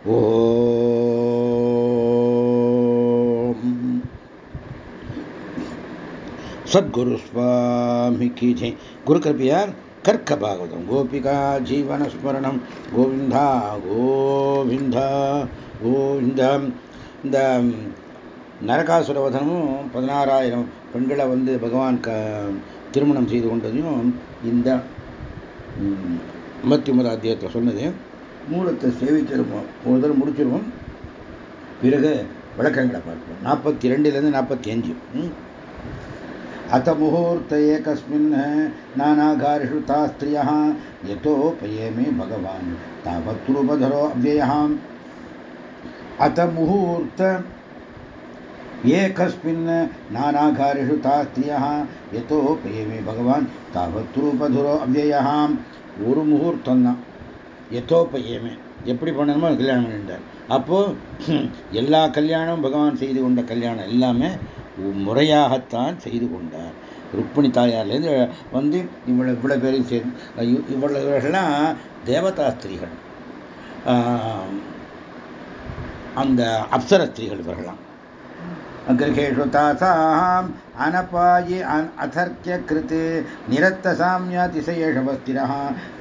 சத்குரு சுவாமி கி ஜெய் குரு கிருப்பையார் கற்க பாகவதம். கோபிகா ஜீவனஸ்மரணம் கோவிந்தா கோவிந்தா கோவிந்தா. இந்த நரகாசுரவதனமும் பதினாறாயிரம் பெண்களை வந்து பகவான் க திருமணம் செய்து கொண்டதையும் இந்த ஐம்பத்தி ஒன்பது அத்தியத்தில் சொன்னது. மூலத்தை சேவிச்சிருப்போம் ஒரு தடவை முடிச்சிருவோம் பிறகு விளக்கங்களை பார்ப்போம் நாற்பத்தி ரெண்டுலேருந்து நாற்பத்தி அஞ்சு अथ मुहूर्त एकस्मिन् नानाघारिषु ता स्त्रियः यतोपये मे भगवान् तावत्रूपधरो अव्ययः अथ मुहूर्त एकस्मिन् नानाघारिषु ता स्त्रियः यतोपये मे भगवान् तावत्रूपधरो अव्ययः ஒரு முகூர்த்தம் தான் எத்தோப்பயமே எப்படி பண்ணணுமோ கல்யாணம் பண்ணிட்டார். அப்போது எல்லா கல்யாணமும் பகவான் செய்து கொண்ட கல்யாணம் எல்லாமே முறையாகத்தான் செய்து கொண்டார். ருக்மிணி தாயார்லேருந்து வந்து இவ்வளோ இவ்வளோ பேரையும் சேர்ந்து இவ்வளவுலாம் தேவதாஸ்திரிகள். அந்த அப்சரஸ்திரிகள் இவர்களாம் गृहेषु तासाम् अनपायि अथर्क्यकृते निरत्तसाम्यातिशयेषवस्थिरः।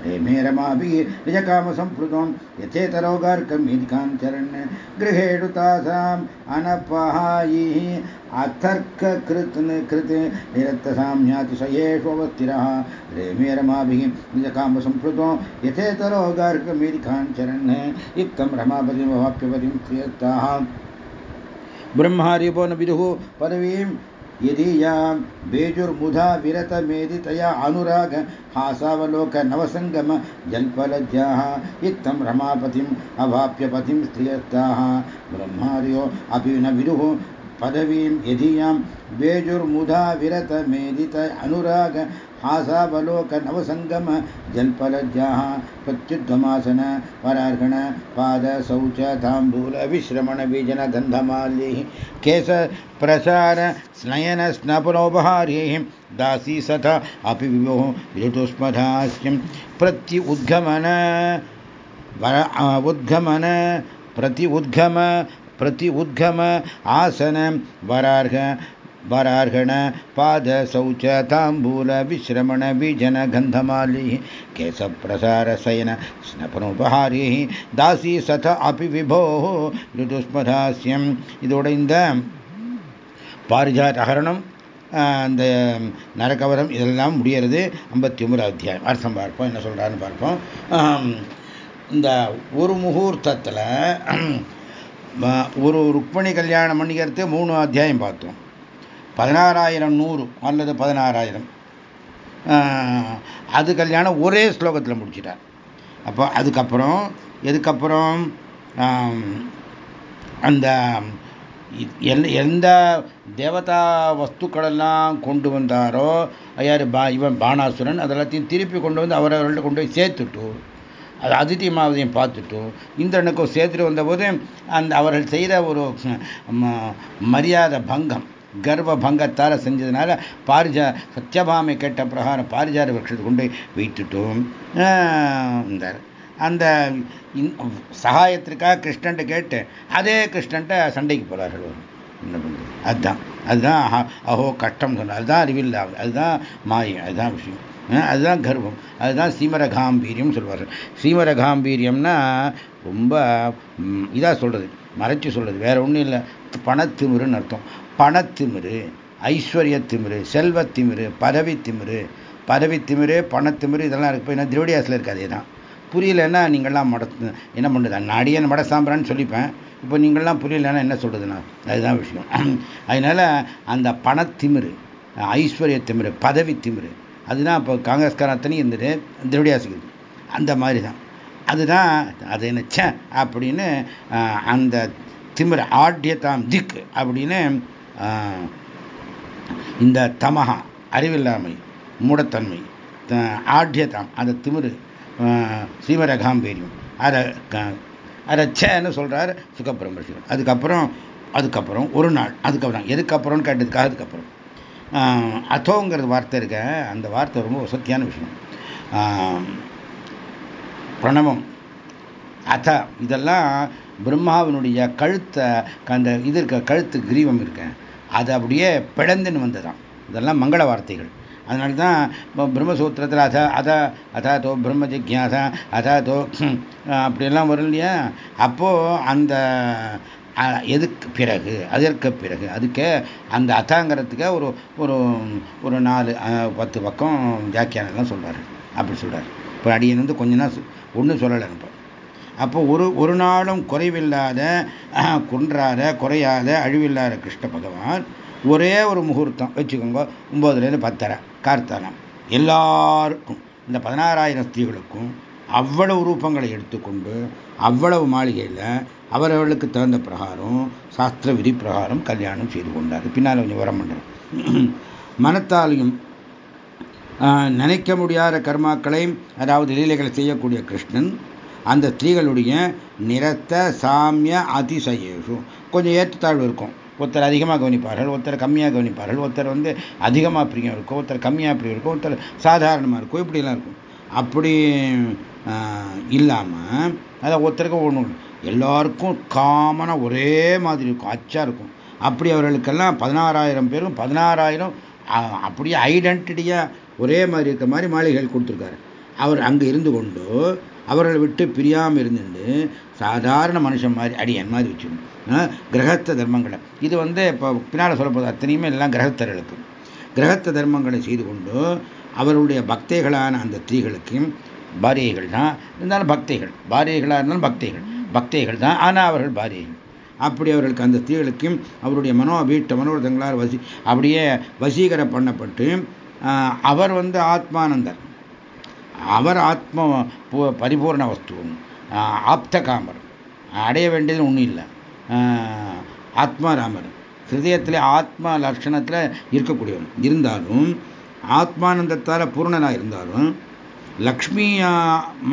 रेमे रमाभिः निजकामसम्पृतम् यथेतरोगार्कं हिकाञ्चरन् गृहेषु तासाम् अनपहायिः अथर्ककृत् कृते निरत्तसाम्यातिशयेष्वस्थिरः। रेमे रमाभिः निजकामसम्पृतो यथेतरोगार्कमीरिकाञ्चरन् चरण रमापतिमवाप्यपतिं श्रियस्ताः ब्रह्मारिपो न विदुः पदवीं यदीयां बेजुर्मुधा विरतमेदितया अनुराग हासावलोक नवसङ्गम जल्पलज्जाः इत्थं रमापतिम् अवाप्यपतिं स्त्रियस्ताः ब्रह्मार्यो अपि न विदुः पदवीं यदीयां बेजुर्मुधा विरतमेदित अनुराग हासावलोकनवसङ्गम जल्पलज्जाः प्रत्युद्धमासन परार्हण पादशौच ताम्बूलविश्रमणबीजनगन्धमाल्यैः केश, प्रसार स्नयनस्नपनोपहार्यैः दासी, सथ अपि विभोः ऋतुस्मधास्यं प्रति उद्गमन उद्गमन प्रति उद्गम प्रति उद्गम आसन वरार्ह வரார்கண பாத சௌச்ச தாம்பூல वरार्हण पादशौच ताम्बूलविश्रमणविजनगन्धमालिः केशप्रसारशयन स्नपनोपहारिः தாசி சத அபி விபோ லுதுஸ்மதாசியம் இதோட இந்த பாரிஜாத் அகரணம் அந்த நரக்கவரம் இதெல்லாம் முடியறது ஐம்பத்தி ஒன்பது அத்தியாயம். அர்த்தம் பார்ப்போம் என்ன சொல்கிறான்னு பார்ப்போம். இந்த ஒரு முகூர்த்தத்தில் ஒரு ருக்மணி கல்யாணம் பண்ணிக்கிறது மூணு அத்தியாயம் பார்த்தோம். பதினாறாயிரம் நூறு அல்லது பதினாறாயிரம். அது கல்யாணம் ஒரே ஸ்லோகத்தில் முடிச்சிட்டார். அப்போ அதுக்கப்புறம் எதுக்கப்புறம் அந்த எந்த தேவதா வஸ்துக்களெல்லாம் கொண்டு வந்தாரோ யார் பா இவன் பானாசுரன் அதெல்லாத்தையும் திருப்பி கொண்டு வந்து அவரவர்கள்ட்ட கொண்டு போய் சேர்த்துட்டு அது அதித்தி மாவதையும் பார்த்துட்டு இந்திரனுக்கும் சேர்த்துட்டு வந்தபோது அந்த அவர்கள் செய்த ஒரு மரியாதை பங்கம். கர்வ பங்கத்தால் செஞ்சதுனால பாரிஜா சத்யபாமை கேட்ட பிரகாரம் பாரிஜார விரக்ஷத்தை கொண்டு வைத்துட்டோம் இருந்தார் அந்த சகாயத்திற்காக கிருஷ்ணன்ட்ட கேட்டு அதே கிருஷ்ணன்ட்ட சண்டைக்கு போகிறார்கள் என்ன பண்ணுறது அதுதான் அதுதான் அஹோ கஷ்டம் சொன்னால் அதுதான் அறிவில்லாமல் அதுதான் மாயம் அதுதான் விஷயம். அதுதான் கர்வம் அதுதான் சீமரகாம்பீரியம் சொல்வார்கள். சீமரகாம்பீரியம்னா ரொம்ப இதாக சொல்கிறது மறைச்சு சொல்கிறது வேற ஒன்றும் இல்லை. பணத்திமிருன்னு அர்த்தம். பணத்திமிரு ஐஸ்வர்ய திமிரு செல்வத்திமிரு பதவி திமிரு பதவி திமிரு பணத்திமிரு இதெல்லாம் இருக்கு. ஏன்னா திரவிடியாசில் இருக்கு தான் புரியலன்னா நீங்கள்லாம் மட என்ன பண்ணுறது நான் மட சாம்பிரான்னு சொல்லிப்பேன். இப்போ நீங்கள்லாம் புரியலன்னா என்ன சொல்கிறதுனா அதுதான் விஷயம். அதனால் அந்த பணத்திமிரு ஐஸ்வர்ய திமிரு பதவி திமிரு அதுதான் இப்போ காங்கிரஸ்காரன் அத்தனையும் இருந்தது திரவிடியாசிக்கு அந்த மாதிரி தான் அதுதான் அது என்னச்ச அப்படின்னு அந்த திமிர ஆட்யதாம் திக் அப்படின்னு இந்த தமகா அறிவில்லாமை மூடத்தன்மை ஆட்யதாம் அந்த திமிரு சீமரகாம்பேரியம் அதை அதை சேன்னு சொல்கிறார் சுகபிரமர்ஷிகள் அதுக்கப்புறம் அதுக்கப்புறம் ஒரு நாள் அதுக்கப்புறம் எதுக்கப்புறம்னு கேட்டதுக்காக அதுக்கப்புறம். அதோங்கிறது வார்த்தை இருக்க அந்த வார்த்தை ரொம்ப வசத்தியான விஷயம். பிரணவம். அத இதெல்லாம் பிரம்மாவினுடைய கழுத்தை அந்த இது இருக்க கழுத்து கிரீவம் இருக்க அது அப்படியே பிளந்துன்னு வந்ததான் இதெல்லாம் மங்கள வார்த்தைகள். அதனால தான் பிரம்மசூத்திரத்தில் அத அத அதாத்தோ பிரம்ம ஜிக்யாசா அதாத்தோ அப்படியெல்லாம் வரும் இல்லையா? அப்போது அந்த எதுக்கு பிறகு அதற்கு பிறகு அதுக்கு அந்த அதாங்கிறதுக்கு ஒரு ஒரு ஒரு நாலு பத்து பக்கம் வியாக்கியானம்லாம் சொல்கிறாரு அப்படி சொல்கிறார் இப்போ அடியன் வந்து கொஞ்ச நாள் ஒன்றும் சொல்லலை நம்ம. அப்போ ஒரு ஒரு நாளும் குறைவில்லாத குன்றாத குறையாத அழிவில்லாத கிருஷ்ண பகவான் ஒரே ஒரு முகூர்த்தம். வச்சுக்கோங்க ஒம்பதுலேருந்து பத்தரை கார்த்தானம். எல்லாருக்கும் இந்த பதினாறாயிரம் ஸ்திரீகளுக்கும் அவ்வளவு ரூபங்களை எடுத்துக்கொண்டு அவ்வளவு மாளிகையில் அவரவர்களுக்கு தகுந்த பிரகாரம் சாஸ்திர விதி பிரகாரம் கல்யாணம் செய்து கொண்டார். பின்னால் கொஞ்சம் வர பண்ணுறோம் மனத்தாலையும் நினைக்க முடியாத கர்மாக்களை அதாவது லீலைகளை செய்யக்கூடிய கிருஷ்ணன் அந்த ஸ்திரீகளுடைய நிறத்த சாமிய அதிசயேஷு. கொஞ்சம் ஏற்றத்தாழ்வு இருக்கும். ஒருத்தர் அதிகமாக கவனிப்பார்கள் ஒருத்தர் கம்மியாக கவனிப்பார்கள் ஒருத்தர் வந்து அதிகமாக பிரியம் இருக்கும் ஒருத்தர் கம்மியாக பிரியம் இருக்கும் ஒருத்தர் சாதாரணமாக இருக்கும் இப்படிலாம் இருக்கும். அப்படி இல்லாமல் அதை ஒருத்தருக்கு ஒன்று எல்லாருக்கும் காமனாக ஒரே மாதிரி இருக்கும் அச்சா இருக்கும். அப்படி அவர்களுக்கெல்லாம் பதினாறாயிரம் பேரும் பதினாறாயிரம் அப்படியே ஐடென்டிட்டியாக ஒரே மாதிரி இருக்கிற மாதிரி மாளிகைகள் கொடுத்துருக்காரு. அவர் அங்கே இருந்து கொண்டு அவர்களை விட்டு பிரியாமல் இருந்துட்டு சாதாரண மனுஷன் மாதிரி அடியன் மாதிரி வச்சுக்கணும். கிரகஸ்த தர்மங்களை. இது வந்து இப்போ பின்னால் சொல்லப்போது அத்தனையுமே எல்லாம் கிரகத்தர்களுக்கு கிரகஸ்த தர்மங்களை செய்து கொண்டு அவருடைய பக்தைகளான அந்த ஸ்திரீகளுக்கும் பாரியைகள் தான். இருந்தாலும் பக்தைகள். பாரியைகளாக இருந்தாலும் பக்தைகள். பக்தைகள் தான். ஆனால் அவர்கள் பாரியைகள். அப்படி அவர்களுக்கு அந்த ஸ்திரீகளுக்கும் அவருடைய மனோ வீட்ட மனோரதங்களால் வசி அப்படியே வசீகர பண்ணப்பட்டு அவர் வந்து ஆத்மானந்தர். அவர் ஆத்ம பரிபூர்ண வஸ்துவம். ஆப்த காமர் அடைய வேண்டியது ஒன்றும் இல்லை. ஆத்மா ராமர் ஹிருதயத்தில் ஆத்மா லட்சணத்தில் இருக்கக்கூடியவன் இருந்தாலும் ஆத்மானந்தத்தால் பூர்ணனாக இருந்தாலும் லக்ஷ்மி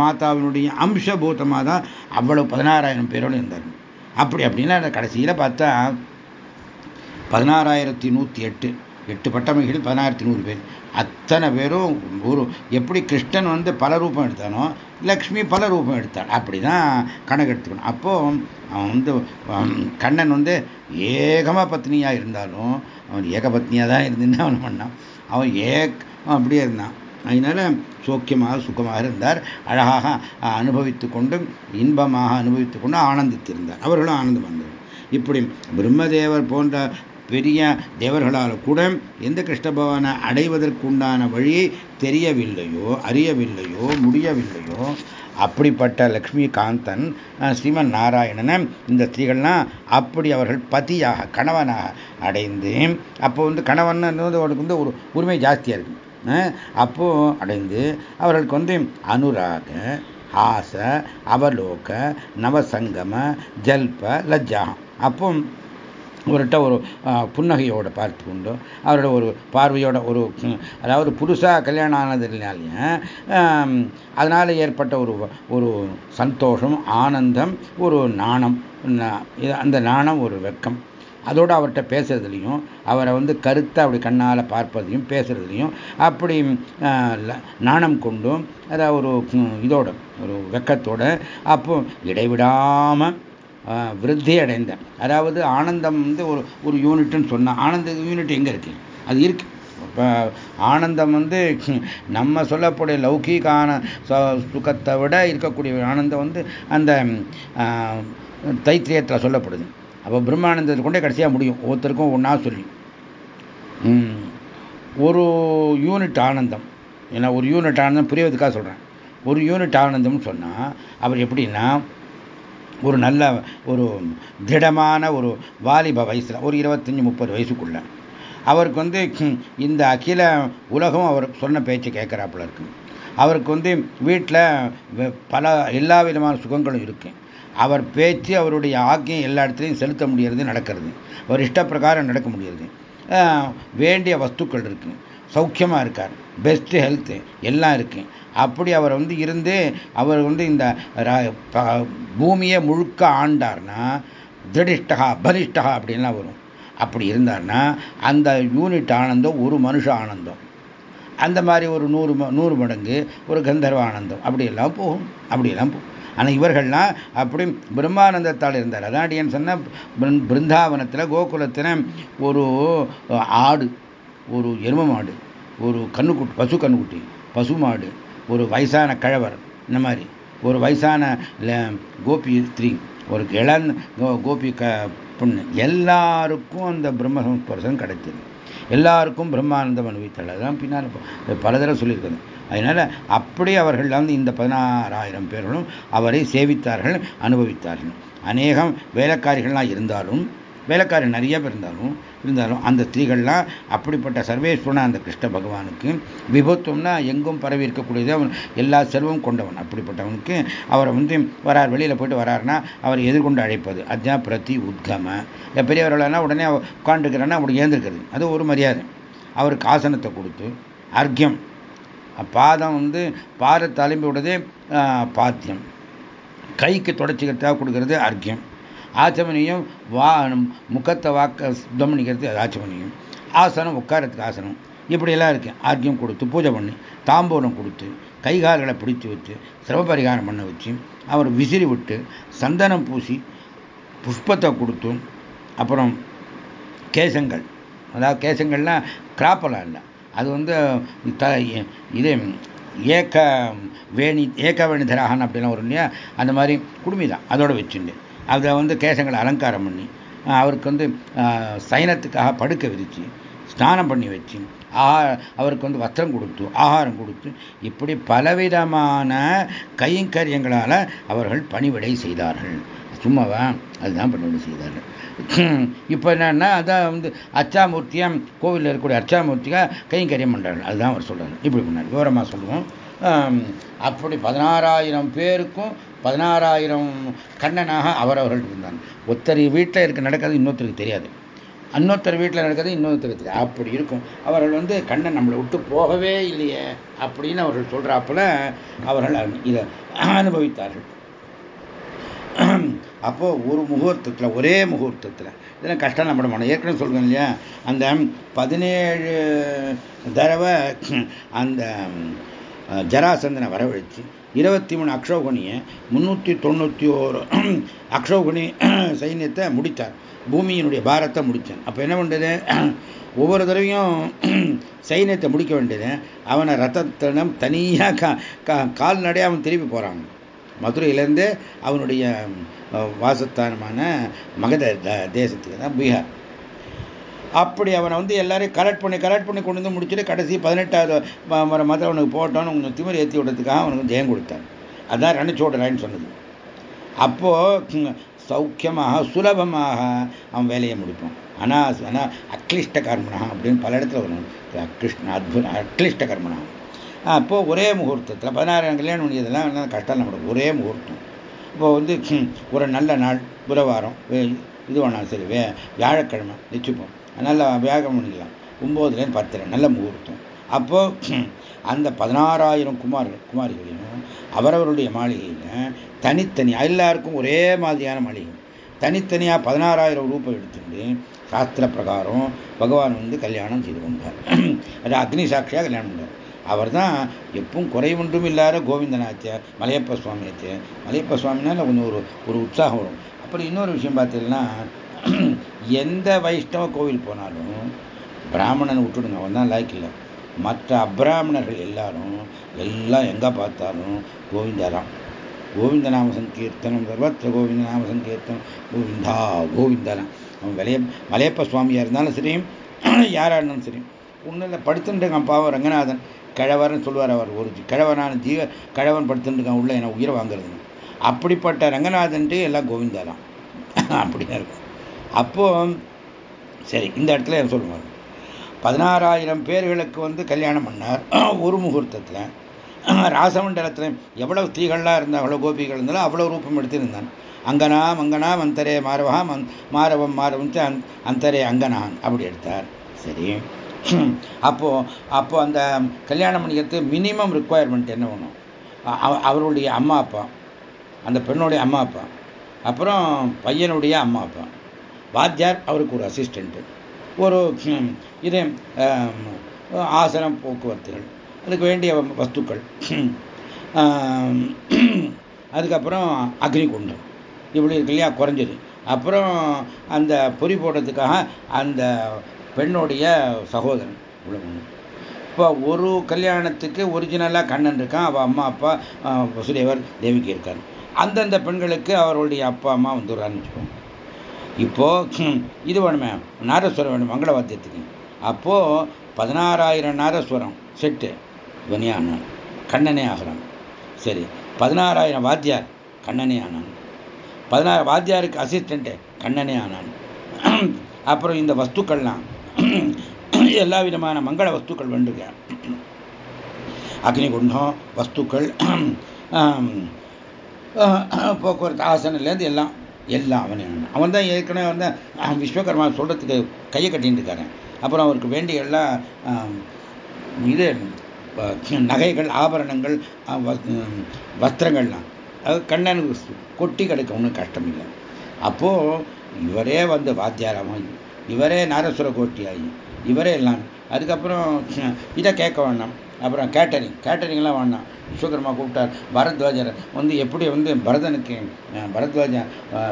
மாதாவினுடைய அம்சபூதமாக தான் அவ்வளவு பதினாறாயிரம் பேரோடு இருந்தார். அப்படி அப்படின்னா கடைசியில் பார்த்தா பதினாறாயிரத்தி நூற்றி எட்டு. எட்டு பட்டமைகள் பதினாயிரத்தி நூறு பேர். அத்தனை பேரும் ஒரு எப்படி கிருஷ்ணன் வந்து பல ரூபம் எடுத்தானோ லக்ஷ்மி பல ரூபம் எடுத்தாள். அப்படி தான் கணக்கு எடுத்துக்கணும். அப்போது அவன் வந்து கண்ணன் வந்து ஏகமாக பத்னியாக இருந்தாலும் அவன் ஏகபத்னியாக தான் இருந்துன்னு அவன் பண்ணான். அவன் ஏக் அப்படியே இருந்தான். அதனால சோக்கியமாக சுகமாக இருந்தார். அழகாக அனுபவித்து கொண்டும் இன்பமாக அனுபவித்து கொண்டு ஆனந்தித்திருந்தார். அவர்களும் ஆனந்தம் வந்தார் இப்படி பிரம்மதேவர் போன்ற பெரிய தேவர்களால் கூட எந்த கிருஷ்ணபவனை அடைவதற்குண்டான வழியை தெரியவில்லையோ அறியவில்லையோ முடியவில்லையோ அப்படிப்பட்ட லக்ஷ்மிகாந்தன் ஸ்ரீமன் நாராயணனை இந்த ஸ்திரீகள்லாம் அப்படி அவர்கள் பதியாக கணவனாக அடைந்து அப்போ வந்து கணவன் அவருக்கு வந்து ஒரு உரிமை ஜாஸ்தியாக இருக்கு. அப்போ அடைந்து அவர்களுக்கு வந்து அனுராக ஆச அவலோக நவசங்கம ஜல்ப லஜ்ஜா. அப்போ அவர்கிட்ட ஒரு புன்னகையோடு பார்த்து கொண்டு அவரோட ஒரு பார்வையோட ஒரு அதாவது புதுசாக கல்யாணம் ஆனதுனாலையும் அதனால் ஏற்பட்ட ஒரு ஒரு சந்தோஷம் ஆனந்தம் ஒரு நாணம் அந்த நாணம் ஒரு வெக்கம். அதோடு அவர்கிட்ட பேசுறதுலையும் அவரை வந்து கருத்தை அப்படி கண்ணால் பார்ப்பதையும் பேசுறதுலையும் அப்படி நாணம் கொண்டும் அதாவது ஒரு இதோட ஒரு வெக்கத்தோட அப்போ இடைவிடாமல் விருத்தி அடைந்தேன். அதாவது ஆனந்தம் வந்து ஒரு ஒரு யூனிட்னு சொன்னால் ஆனந்த யூனிட் எங்கே இருக்கு? அது இருக்கு. இப்போ ஆனந்தம் வந்து நம்ம சொல்லக்கூடிய லௌகீகான சுகத்தை விட இருக்கக்கூடிய ஆனந்தம் வந்து அந்த தைத்திரியத்தில் சொல்லப்படுது. அப்போ பிரம்மானந்தத்தை கொண்டே கடைசியாக முடியும். ஒவ்வொருத்தருக்கும் ஒன்றா சொல்லி. ஒரு யூனிட் ஆனந்தம். ஏன்னா ஒரு யூனிட் ஆனந்தம் புரியவதுக்காக சொல்கிறேன் ஒரு யூனிட் ஆனந்தம்னு சொன்னால் அவர் எப்படின்னா ஒரு நல்ல ஒரு திடமான ஒரு வாலிப வயசில் ஒரு இருபத்தஞ்சி முப்பது வயசுக்குள்ள. அவருக்கு வந்து இந்த அகில உலகம் அவர் சொன்ன பேச்சு கேட்குறாப்புல இருக்கு. அவருக்கு வந்து வீட்டில் பல எல்லா விதமான சுகங்களும் இருக்கு. அவர் பேச்சு அவருடைய ஆக்கியம் எல்லா இடத்துலையும் செலுத்த முடியறது நடக்கிறது. அவர் இஷ்டப்பிரகாரம் நடக்க முடியறது. வேண்டிய வஸ்துக்கள் இருக்குது சௌக்கியமாக இருக்கார். பெஸ்ட் ஹெல்த்து எல்லாம் இருக்கு. அப்படி அவர் வந்து இருந்து அவர் வந்து இந்த பூமியை முழுக்க ஆண்டார்னா திருடிஷ்டகா பலிஷ்டகா அப்படின்லாம் வரும். அப்படி இருந்தார்னா அந்த யூனிட் ஆனந்தம் ஒரு மனுஷ ஆனந்தம். அந்த மாதிரி ஒரு நூறு நூறு மடங்கு ஒரு கந்தர்வ ஆனந்தம். அப்படியெல்லாம் போகும். அப்படியெல்லாம் போகும். ஆனால் இவர்கள்லாம் அப்படி பிரம்மானந்தத்தால் இருந்தார். அதான் அடியன் சொன்ன பிருந்தாவனத்தில் கோகுலத்தில் ஒரு ஆடு ஒரு எரும மாடு. ஒரு கண்ணுக்குட்டி பசு கண்ணுக்குட்டி பசு மாடு ஒரு வயசான கழவர் இந்த மாதிரி. ஒரு வயசான கோபி ஸ்திரீ ஒரு இளன் கோபி க பொண்ணு. எல்லாருக்கும் அந்த பிரம்ம சம்ஸ்பர்சம் கிடைத்தது. எல்லாருக்கும் பிரம்மானந்தம் அனுபவித்தாள் அதான் பின்னால் பல தடவை சொல்லியிருக்காங்க. அதனால் அப்படி அவர்கள் வந்து இந்த பதினாறாயிரம் பேர்களும் அவரை சேவித்தார்கள் அனுபவித்தார்கள். அநேகம் வேலைக்காரிகள்லாம் இருந்தாலும் வேலைக்காரன் நிறைய பேர் இருந்தாலும் இருந்தாலும் அந்த ஸ்திரீகள்லாம் அப்படிப்பட்ட சர்வேஸ்வரனா அந்த கிருஷ்ண பகவானுக்கு விபத்துவம்னா எங்கும் பரவி இருக்கக்கூடியது அவன் எல்லா செல்வம் கொண்டவன். அப்படிப்பட்டவனுக்கு அவரை வந்து வரார் வெளியில் போயிட்டு வராருன்னா அவரை எதிர்கொண்டு அழைப்பது. அதுதான் பிரதி உத்கம. பெரியவர்கள்னா உடனே உட்காந்துருக்கிறான்னா அவனுக்கு ஏந்திருக்கிறது. அது ஒரு மரியாதை. அவருக்கு ஆசனத்தை கொடுத்து அர்க்கியம். பாதம் வந்து பாத தலைமையோடதே பாத்தியம். கைக்கு தொடச்சிக்கிறதாக கொடுக்கறது அர்க்கியம். ஆச்சமனியும் வா முகத்தை வாக்க சுத்தம் பண்ணிக்கிறது ஆச்சமனியும். ஆசனம் உட்காரத்துக்கு ஆசனம். இப்படியெல்லாம் இருக்கு. ஆர்க்கியம் கொடுத்து பூஜை பண்ணி தாம்பூலம் கொடுத்து கைகால்களை பிடித்து வச்சு சிரமபரிகாரம் பண்ண வச்சு அவர் விசிறி விட்டு சந்தனம் பூசி புஷ்பத்தை கொடுத்து அப்புறம் கேசங்கள். அதாவது கேசங்கள்லாம் கிராப்பெல்லாம் இல்லை. அது வந்து த இது ஏக்க வேணி ஏக்க வேணிதராகன் அப்படிலாம் வரும் இல்லையா? அந்த மாதிரி குடுமி தான். அதோட வச்சுண்டு. அதை வந்து கேசங்களை அலங்காரம் பண்ணி அவருக்கு வந்து சயனத்துக்காக படுக்க விரித்து ஸ்நானம் பண்ணி வச்சு ஆஹா அவருக்கு வந்து வஸ்திரம் கொடுத்து ஆகாரம் கொடுத்து இப்படி பலவிதமான கைங்கரியங்களால் அவர்கள் பணிவிடை செய்தார்கள். சும்மாவா? அதுதான் பணிவிடை செய்தார்கள். இப்போ என்னன்னா அதான் வந்து அச்சாமூர்த்தியாக கோவிலில் இருக்கக்கூடிய அச்சாமூர்த்தியாக கைங்கரியம் பண்ணுறார்கள் அதுதான் அவர் சொல்கிறார் இப்படி பண்ணார். விவரமாக சொல்லுவோம். அப்படி பதினாறாயிரம் பேருக்கும் பதினாறாயிரம் கண்ணனாக அவரவர்கள் இருந்தாங்க. ஒருத்தர் வீட்டில் இருக்க நடக்கிறது இன்னொருத்தருக்கு தெரியாது. இன்னொருத்தர் வீட்டில் நடக்கிறது இன்னொருத்தருக்கு தெரியாது. அப்படி இருக்கும். அவர்கள் வந்து கண்ணன் நம்மளை விட்டு போகவே இல்லையே அப்படின்னு அவர்கள் சொல்கிறாப்புல அவர்கள் இதை அனுபவித்தார்கள். அப்போ ஒரு முகூர்த்தத்தில் ஒரே முகூர்த்தத்தில் இதெல்லாம் கஷ்டம் நம்ம பண்ண ஏற்கனவே சொல்கிறோம் இல்லையா? அந்த பதினேழு தடவை அந்த ஜராசந்தனை வரவழைச்சு. இருபத்தி மூணு அக்ஷோகணியை முந்நூற்றி தொண்ணூற்றி ஓரு அக்ஷோகணி சைன்யத்தை முடித்தார். பூமியினுடைய பாரத்தை முடித்தான் அப்போ என்ன பண்ணுறது ஒவ்வொரு தடவையும் சைன்யத்தை முடிக்க வேண்டியது. அவனை ரத்தத்தனம் தனியாக கா கால்நடை அவன் திரும்பி போகிறான் மதுரையிலேருந்து அவனுடைய வாசத்தானமான மகத தேசத்துக்கு தான் பீகார். அப்படி அவனை வந்து எல்லாரையும் கலெக்ட் பண்ணி கலெக்ட் பண்ணி கொண்டு வந்து முடிச்சுட்டு கடைசி பதினெட்டாவது மதம் அவனுக்கு போட்டோன்னு கொஞ்சம் திமிர் ஏற்றி விடுறதுக்காக அவனுக்கு ஜெயம் கொடுத்தான். அதுதான் ரணச்சோடரான்னு சொன்னது. அப்போது சௌக்கியமாக சுலபமாக அவன் வேலையை முடிப்பான். ஆனால் ஆனால் அக்லிஷ்ட கர்மனா அப்படின்னு பல இடத்துல வரும் கிருஷ்ண அத்புத அக்லிஷ்ட கர்மனா. அப்போது ஒரே முகூர்த்தத்தில் பதினாறாயிரம் கல்யாணம் பண்ணியதெல்லாம் கஷ்டம் நம்மளுக்கு ஒரே முகூர்த்தம். இப்போ வந்து ஒரு நல்ல நாள் புதவாரம் இது வேணாம் சரி வே வியாழக்கிழமை நிச்சயப்போம் நல்லா வேகம் பண்ணிக்கலாம் ஒம்போதுலேருந்து பத்து நல்ல முகூர்த்தம். அப்போ அந்த பதினாறாயிரம் குமார்கள் குமாரிகளையும் அவரவருடைய மாளிகையில் தனித்தனியாக எல்லாருக்கும் ஒரே மாதிரியான மாளிகை. தனித்தனியாக பதினாறாயிரம் ரூபாய் எடுத்துட்டு சாஸ்திர பிரகாரம் பகவான் வந்து கல்யாணம் செய்து கொண்டார். அது அக்னி சாட்சியாக கல்யாணம் பண்ணார். அவர் தான் எப்பவும் குறைவொன்றும் இல்லாத கோவிந்தனாச்சியார் மலையப்ப சுவாமியாச்சியார் மலையப்ப சுவாமினால கொஞ்சம் ஒரு ஒரு உற்சாகம் வரும். அப்புறம் இன்னொரு விஷயம் பார்த்தீங்கன்னா எந்த வைஷ்ணவ கோவில் போனாலும் பிராமணனை விட்டுடுங்க அவன் தான் லாய்க்கு இல்லை. மற்ற அப்ராமணர்கள் எல்லாரும் எல்லாம் எங்கே பார்த்தாலும் கோவிந்தா தான் கோவிந்த நாம சங்கீர்த்தனம் சர்வத்திர கோவிந்த நாம சங்கீர்த்தனம் கோவிந்தா கோவிந்தா தான் அவன் விளைய மலையப்ப சுவாமியாக இருந்தாலும் சரி யாராக இருந்தாலும் சரி ஒன்றும் இல்லை படுத்துட்டுருக்கான் பாவம் ரங்கநாதன். கிழவர்னு சொல்லுவார் அவர் ஒரு கிழவனான ஜீவ கிழவன் படுத்துட்டுருக்கான் உள்ள என்னை உயிரை வாங்குறதுன்னு. அப்படிப்பட்ட ரங்கநாதன்ட்டு எல்லாம் கோவிந்தா தான் அப்படிதான் இருக்கும். அப்போ சரி இந்த இடத்துல என்ன சொல்லுவாங்க பதினாறாயிரம் பேர்களுக்கு வந்து கல்யாணம் பண்ணார். ஒரு முகூர்த்தத்தில். ராசமண்டலத்தில் எவ்வளவு ஸ்திரீகள்லாம் இருந்தால் அவ்வளோ கோபிகள் இருந்தாலும் அவ்வளோ ரூபம் எடுத்திருந்தான் அங்கனா மங்கனா மந்தரே மாரவா மந் மாரவம் மாரவம் அந் அந்தரே அங்கனான் அப்படி எடுத்தார். சரி. அப்போ அப்போ அந்த கல்யாணம் பண்ணிக்கிறது மினிமம் ரிக்குவயர்மெண்ட் என்ன பண்ணும் அவருடைய அம்மா அப்பா. அந்த பெண்ணுடைய அம்மா அப்பா. அப்புறம் பையனுடைய அம்மா அப்பா. வாத்தியார் அவருக்கு ஒரு அசிஸ்டண்ட்டு ஒரு இது ஆசனம் போக்குவரத்துகள். அதுக்கு வேண்டிய வஸ்துக்கள். அதுக்கப்புறம் அக்னி குண்டம் இப்படி இருக்கு இல்லையா? குறைஞ்சது. அப்புறம் அந்த பொறி போடுறதுக்காக அந்த பெண்ணுடைய சகோதரன் இவ்வளவு இப்போ ஒரு கல்யாணத்துக்கு ஒரிஜினலாக கண்ணன் இருக்கான். அவள் அம்மா அப்பா வசுதேவர் தேவிக்கு இருக்கார். அந்தந்த பெண்களுக்கு அவருடைய அப்பா அம்மா வந்துடுறான்னு வச்சுக்கோங்க. இப்போது இது வேணுமே நாரஸ்வரம் வேணும் மங்கள வாத்தியத்துக்கு அப்போது பதினாறாயிரம் நாரஸ்வரம் செட்டு இவனே கண்ணனே ஆகிறான். சரி பதினாறாயிரம் வாத்தியார் கண்ணனே ஆனான். பதினாறு வாத்தியாருக்கு அசிஸ்டண்ட்டு கண்ணனே ஆனான். அப்புறம் இந்த வஸ்துக்கள்லாம் எல்லா விதமான மங்கள வஸ்துக்கள் வந்துருக்க அக்னிகுண்டம் வஸ்துக்கள் போக்குவரத்து ஆசனிலேருந்து எல்லாம் எல்லாம் அவனே அவன் தான் ஏற்கனவே வந்து விஸ்வகர்மா சொல்கிறதுக்கு கையை கட்டின்னு இருக்காரு. அப்புறம் அவருக்கு வேண்டிய எல்லாம் இது நகைகள் ஆபரணங்கள் வஸ்திரங்கள்லாம். அது கண்ணனுக்கு கொட்டி கிடைக்க ஒன்றும் கஷ்டம் இல்லை. அப்போது இவரே வந்து வாத்தியாரமாகி இவரே நாரஸ்வர கோட்டியாகி இவரே எல்லாம். அதுக்கப்புறம் இதை கேட்க வேண்டாம். அப்புறம் கேட்டரிங் கேட்டரிங்லாம் வேண்டாம் விஸ்வகர்மா கூப்பிட்டார். பரத்வாஜர் வந்து எப்படி வந்து பரதனுக்கு பரத்வாஜ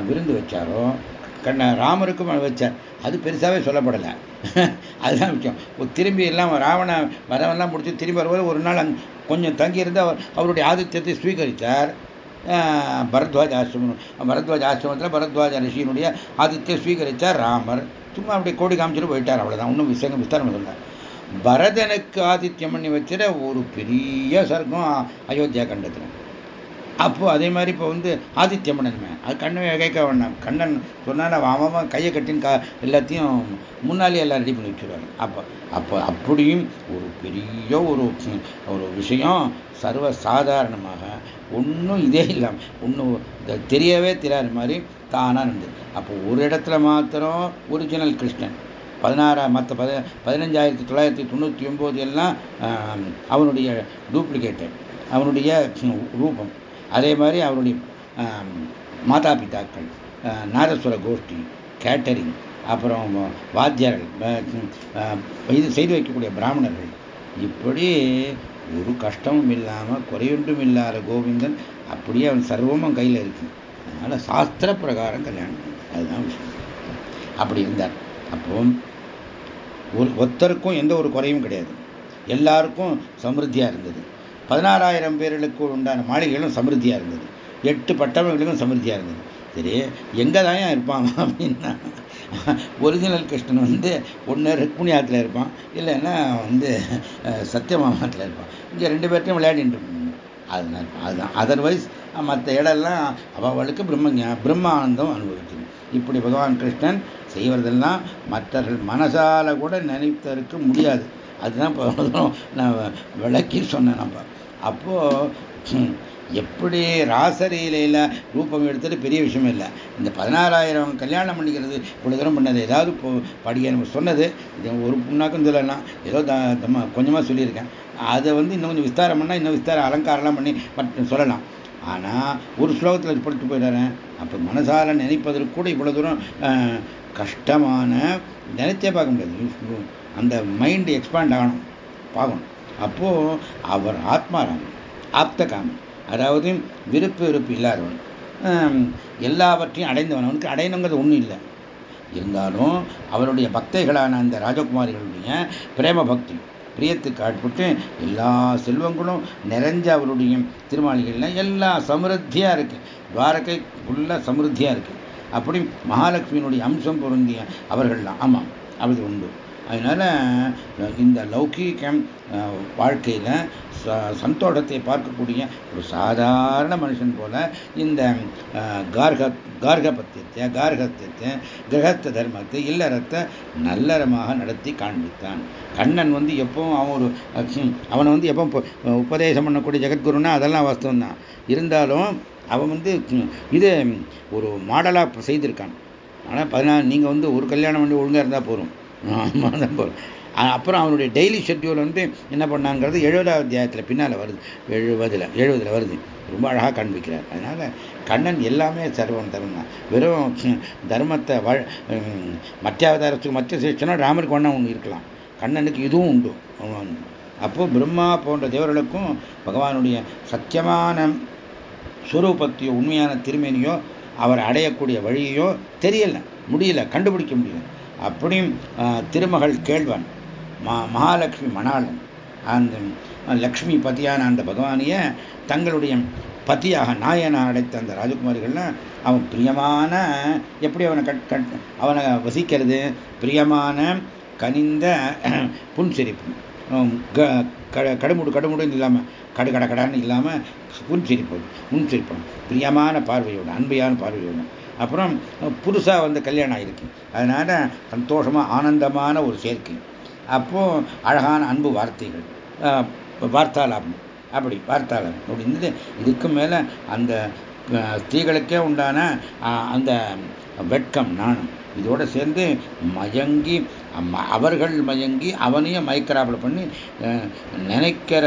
விருந்து வச்சாரோ கண்ண ராமருக்கும் வச்சார். அது பெருசாகவே சொல்லப்படலை. அதுதான் முக்கியம். திரும்பி எல்லாம் ராவண வரவெல்லாம் முடிச்சு திரும்பி வரும்போது ஒரு நாள் அங் கொஞ்சம் தங்கியிருந்து அவர் அவருடைய ஆதித்யத்தை ஸ்வீகரித்தார். பரத்வாஜ ஆசிரமம் பரத்வாஜ ஆசிரமத்தில் பரத்வாஜ ரிஷியினுடைய ஆதித்யை ஸ்வீகரித்தார் ராமர். சும்மா அப்படியே கோடி காமிச்சிட்டு போயிட்டார். அவ்வளோதான் ஒன்றும் விஷயம் விஸ்தாரம் சொன்னார் பரதனுக்கு ஆதித்யம் பண்ணி வச்சிட ஒரு பெரிய சர்க்கம் அயோத்தியா கண்டத்தில். அப்போ அதே மாதிரி இப்போ வந்து ஆதித்யம் பண்ணணுமே. அது கண்ணை கேட்க வேண்டாம் கண்ணன் சொன்னால் அவன் கையை கட்டின்னு கா எல்லாத்தையும் முன்னாலே எல்லாம் ரெடி பண்ணி வச்சுருவாங்க அப்போ அப்போ அப்படியும் ஒரு பெரிய ஒரு ஒரு விஷயம் சர்வ சாதாரணமாக ஒன்றும் இதே இல்லாமல் ஒன்றும் தெரியவே தெரியாத மாதிரி தானாக இருந்தது அப்போ ஒரு இடத்துல மாத்திரம் ஒரிஜினல் கிருஷ்ணன். பதினாறாம் மற்ற பதி பதினஞ்சாயிரத்தி தொள்ளாயிரத்தி தொண்ணூற்றி ஒம்பது எல்லாம் அவனுடைய டூப்ளிகேட்டு அவனுடைய ரூபம். அதே மாதிரி அவருடைய மாதா பிதாக்கள் நாரஸ்வர கோஷ்டி கேட்டரிங் அப்புறம் வாத்தியார்கள் இது செய்து வைக்கக்கூடிய பிராமணர்கள். இப்படி ஒரு கஷ்டமும் இல்லாமல் குறையொன்றும் இல்லாத கோவிந்தன் அப்படியே அவன் சர்வமும் கையில் இருக்கு. அதனால் சாஸ்திர பிரகாரம் கல்யாணம் அதுதான் விஷயம். அப்படி இருந்தார். அப்போ ஒருத்தருக்கும் எந்த ஒரு குறையும் கிடையாது. எல்லாருக்கும் சமிருத்தியாக இருந்தது. பதினாறாயிரம் பேர்களுக்கு உண்டான மாளிகைகளும் சமிருத்தியாக இருந்தது. எட்டு பட்டவர்களுக்கும் சமிருத்தியாக இருந்தது. சரி எங்கே தான் இருப்பான் அப்படின்னா ஒரிஜினல் கிருஷ்ணன் வந்து ஒன்று ருக்மிணியாத்தில் இருப்பான் இல்லைன்னா வந்து சத்தியமாமத்தில் இருப்பான். இங்கே ரெண்டு பேர்ட்டையும் விளையாடிட்டு அதுதான் அதுதான். அதர்வைஸ் மற்ற இடம்லாம் அவளுக்கு பிரம்ம பிரம்மானந்தம் அனுபவிக்குது இப்படி பகவான் கிருஷ்ணன் செய்வதெல்லாம் மற்றவர்கள் மனசால கூட நினைத்ததற்கு முடியாது. அதுதான் இப்போ நான் விளக்கி சொன்னேன் நம்ம அப்போது எப்படி ராசரீலையில் ரூபம் எடுத்துட்டு பெரிய விஷயம் இல்லை. இந்த பதினாறாயிரம் கல்யாணம் பண்ணிக்கிறது இவ்வளோ தூரம் பண்ணது ஏதாவது படிக்க நம்ம சொன்னது ஒரு புண்ணாக்கும் சொல்லலாம். ஏதோ கொஞ்சமாக சொல்லியிருக்கேன். அதை வந்து இன்னும் கொஞ்சம் விஸ்தாரம் பண்ணால் இன்னும் விஸ்தாரம் அலங்காரம்லாம் பண்ணி பட் சொல்லலாம். ஆனால் ஒரு ஸ்லோகத்தில் படித்து போயிடுறேன் அப்போ மனசால நினைப்பதற்கு கூட இவ்வளோ தூரம் கஷ்டமான நினைச்சே பார்க்க முடியாது. அந்த மைண்டு எக்ஸ்பேண்ட் ஆகணும் பார்க்கணும். அப்போது அவர் ஆத்மாராமன் ஆப்தகாமி அதாவது விருப்பு விருப்பு இல்லாதவன். எல்லாவற்றையும் அடைந்தவன். அவனுக்கு அடையணுங்கிறது ஒன்றும் இல்லை. இருந்தாலும் அவருடைய பக்தைகளான அந்த ராஜகுமாரிகளுடைய பிரேம பக்தி பிரியத்துக்கு ஆட்பட்டு எல்லா செல்வங்களும் நிறைஞ்ச அவருடைய திருமாளிகளில் எல்லாம் சமிருத்தியாக இருக்குது துவாரகை ஃபுல்லாக சமிருத்தியாக இருக்குது அப்படி மகாலட்சுமியினுடைய அம்சம் பொருந்திய அவர்கள்லாம். ஆமாம் அது உண்டு. அதனால் இந்த லௌகீகம் வாழ்க்கையில் சந்தோஷத்தை பார்க்கக்கூடிய ஒரு சாதாரண மனுஷன் போல இந்த கார்க கார்கபத்தியத்தை கார்கத்தியத்தை கிரகத்த தர்மத்தை இல்லறத்தை நல்லறமாக நடத்தி காண்பித்தான். கண்ணன் வந்து எப்பவும் அவன் ஒரு அவனை வந்து எப்போ உபதேசம் பண்ணக்கூடிய ஜெகத்குருன்னா அதெல்லாம் வாஸ்தவம் தான் இருந்தாலும் அவன் வந்து இது ஒரு மாடலாக செய்திருக்கான். ஆனால் பதினாறு நீங்கள் வந்து ஒரு கல்யாணம் பண்ணி ஒழுங்காக இருந்தால் போகும் தான் போகிறோம் அப்புறம் அவனுடைய டெய்லி ஷெட்யூல் வந்து என்ன பண்ணாங்கிறது எழுபதாவது அத்தியாயத்தில் பின்னால் வருது. எழுபதில் எழுபதில் வருது. ரொம்ப அழகாக காண்பிக்கிறார். அதனால் கண்ணன் எல்லாமே சர்வம் தர்மம் தான். வெறும் தர்மத்தை வ மற்ற அவதாரத்துக்கு மற்ற சிஷ்டனா ராமருக்கு ஒன்றா ஒன்று இருக்கலாம். கண்ணனுக்கு இதுவும் உண்டு. அப்போது பிரம்மா போன்ற தேவர்களுக்கும் பகவானுடைய சத்தியமான சுரூபத்தையோ உண்மையான திருமேனியோ அவர் அடையக்கூடிய வழியோ தெரியல முடியல கண்டுபிடிக்க முடியல. அப்படியும் திருமகள் கேள்வன் மா மகாலட்சுமி மணாளன் அந்த லக்ஷ்மி பதியான அந்த பகவானிய தங்களுடைய பத்தியாக நாயனை அடைத்த அந்த ராஜகுமாரிகள்லாம் அவன் பிரியமான எப்படி அவனை கட் கட் அவனை வசிக்கிறது? பிரியமான கனிந்த புன்சிரிப்பு. கடுமுடு கடுமுடுன்னு இல்லாமல் கடு கட கடான்னு இல்லாமல் புன்சிரிப்பு முன்சிரிப்பம் பிரியமான பார்வையோட அன்பையான பார்வையோட. அப்புறம் புதுசாக வந்து கல்யாணம் ஆகிருக்கு அதனால் சந்தோஷமாக ஆனந்தமான ஒரு சேர்க்கை. அப்போது அழகான அன்பு வார்த்தைகள் வார்த்தாலாபம். அப்படி வார்த்தாளம் அப்படின்னு இதுக்கு மேலே அந்த ஸ்திரீகளுக்கே உண்டான அந்த வெட்கம் நாணம். இதோட சேர்ந்து மயங்கி அவர்கள் மயங்கி அவனையும் மயக்கிறாப்புல பண்ணி நினைக்கிற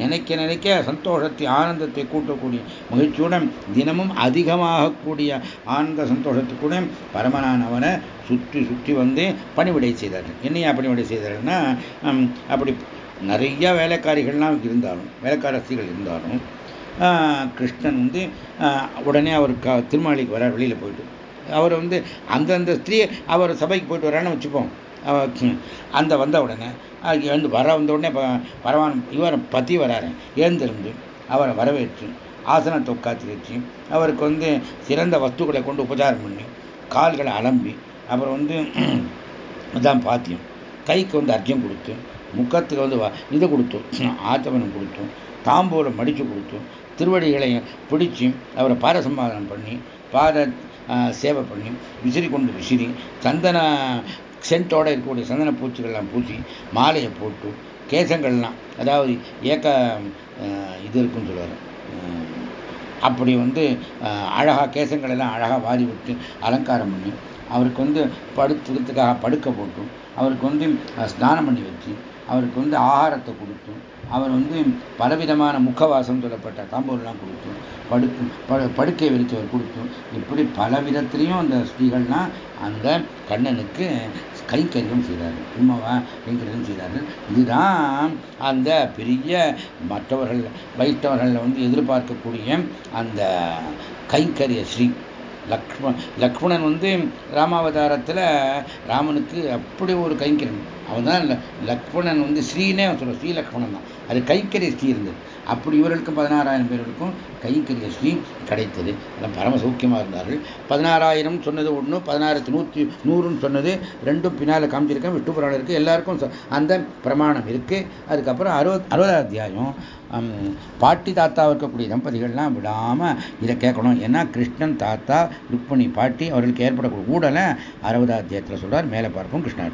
நினைக்க நினைக்க சந்தோஷத்தை ஆனந்தத்தை கூட்டக்கூடிய மகிழ்ச்சியுடன் தினமும் அதிகமாகக்கூடிய ஆனந்த சந்தோஷத்துக்குடன் பரமனான் அவனை சுற்றி சுற்றி வந்து பணிவிடை செய்தார்கள். என்னையா பணிவிடை செய்தாருன்னா அப்படி நிறைய வேலைக்காரிகள்லாம் இருந்தாலும் வேலைக்காரசிகள் இருந்தாலும் கிருஷ்ணன் வந்து உடனே அவர் க திருமாளிக்கு வர வெளியில் போயிட்டு. அவர் வந்து அந்தந்த ஸ்திரீ அவர் சபைக்கு போயிட்டு வரான்னு வச்சுப்போம். அந்த வந்த உடனே எழுந்து வர வந்த உடனே பரவான் இவர் பற்றி வராரு. எழுந்திருந்து அவரை வரவேற்று ஆசனத்தை உட்காந்து வச்சு அவருக்கு வந்து சிறந்த வஸ்துக்களை கொண்டு உபச்சாரம் பண்ணி கால்களை அலம்பி அப்புறம் வந்து அதான் பாத்தியம். கைக்கு வந்து அர்ஜம் கொடுத்து முக்கத்துக்கு வந்து இது கொடுத்தோம் ஆத்தவனம் கொடுத்தோம் தாம்பூரம் மடித்து கொடுத்தோம் திருவடிகளை பிடிச்சி அவரை பாரசம்பாதனம் பண்ணி பாத சேவை பண்ணி விசிறி கொண்டு விசிறி சந்தன சென்ட்டோட இருக்கக்கூடிய சந்தன பூச்சிகள்லாம் பூச்சி மாலையை போட்டு கேசங்கள்லாம் அதாவது ஏக்க இது இருக்குன்னு சொல்லுவார். அப்படி வந்து அழகாக கேசங்கள் எல்லாம் அழகாக வாரி விட்டு அலங்காரம் பண்ணி அவருக்கு வந்து படுத்துக்கிறதுக்காக படுக்க போட்டும் அவருக்கு வந்து ஸ்நானம் பண்ணி வச்சு அவருக்கு வந்து ஆகாரத்தை கொடுத்தும் அவர் வந்து பலவிதமான முக்கவாசம் சொல்லப்பட்ட தாம்பூர்லாம் கொடுத்தும். படுக்கு படு படுக்கை விரித்தவர் கொடுத்தும். இப்படி பல விதத்திலையும் அந்த ஸ்ரீகள்லாம் அந்த கண்ணனுக்கு கைங்கரியம் செய்தார்கள். உண்மவா கைங்கரியம் செய்தார்கள். இதுதான் அந்த பெரிய மற்றவர்கள் வைத்தவர்களில் வந்து எதிர்பார்க்கக்கூடிய அந்த கைங்கரிய ஸ்ரீ லக்ஷ்மண் லக்ஷ்மணன் வந்து ராமாவதாரத்தில் ராமனுக்கு அப்படி ஒரு கைங்கரன் அவன் தான் லக்ஷ்மணன் வந்து ஸ்ரீனே சொல்ல ஸ்ரீ லக்ஷ்மணன் தான். அது கைக்கரிய ஸ்ரீ இருந்தது. அப்படி இவர்களுக்கும் பதினாறாயிரம் பேர்களுக்கும் கைங்கரிய ஸ்ரீ கிடைத்தது. எல்லாம் பரம சௌக்கியமாக இருந்தார்கள். பதினாறாயிரம் சொன்னது ஒன்று பதினாயிரத்து நூற்றி நூறுன்னு சொன்னது ரெண்டும் பின்னால் காமிச்சிருக்கேன் விட்டு புராணம் இருக்குது எல்லாருக்கும் அந்த பிரமாணம் இருக்குது அதுக்கப்புறம் அறுபது அறுபதாம் அத்தியாயம் பாட்டி தாத்தாவை இருக்கக்கூடிய தம்பதிகள்லாம் விடாமல் இதை கேட்கணும். ஏன்னா கிருஷ்ணன் தாத்தா ருக்மணி பாட்டி அவர்களுக்கு ஏற்படக்கூடிய ஊடலை அறுபதாம் அத்தியாயத்தில் சொல்கிறார் மேலே பார்ப்போம் கிருஷ்ணா